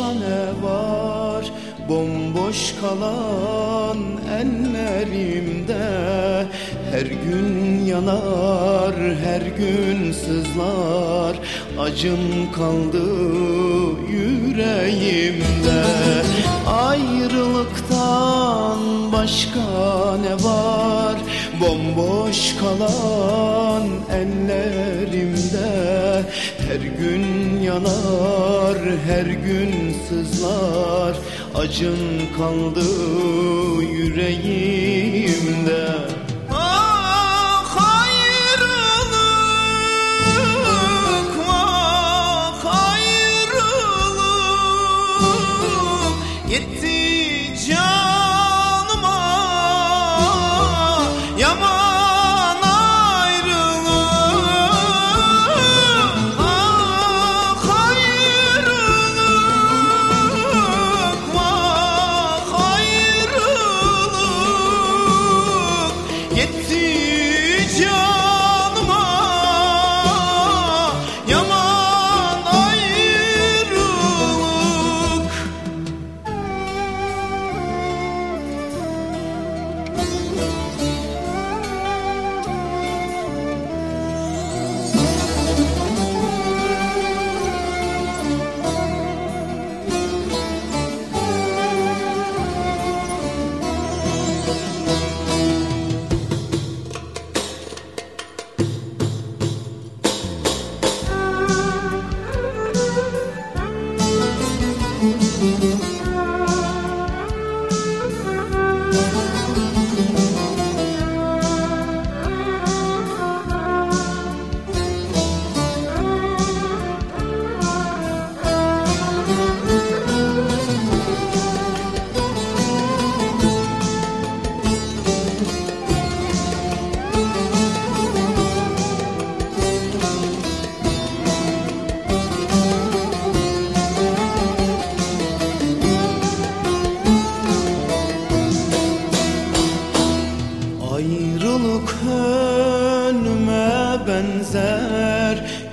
başka ne var. Bomboş kalan ellerimde. Her gün yanar, her gün sızlar. Acım kaldı yüreğimde. Ayrılıktan başka ne var? Bomboş kalan ellerimde. Her gün yanar, her gün sızlar. Acın kaldı yüreğimde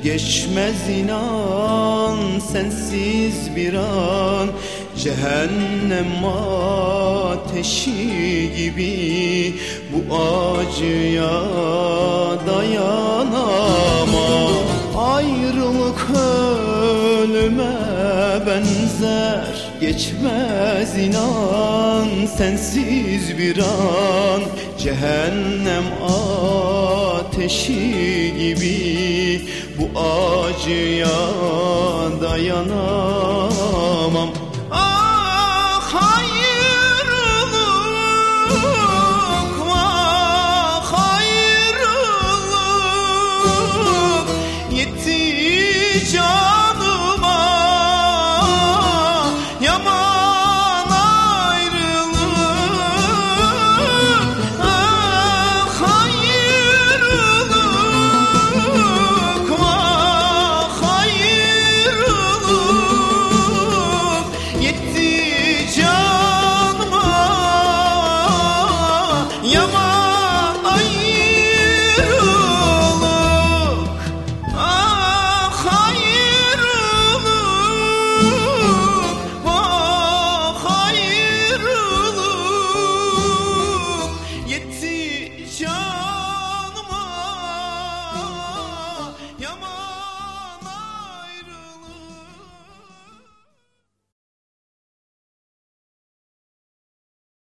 Geçmez inan sensiz bir an. Cehennem ateşi gibi Bu acıya dayanamam. Ayrılık ölüme benzer. Geçmez inan sensiz bir an. Cehennem ateşi gibi Bu acıya dayanamam Come on.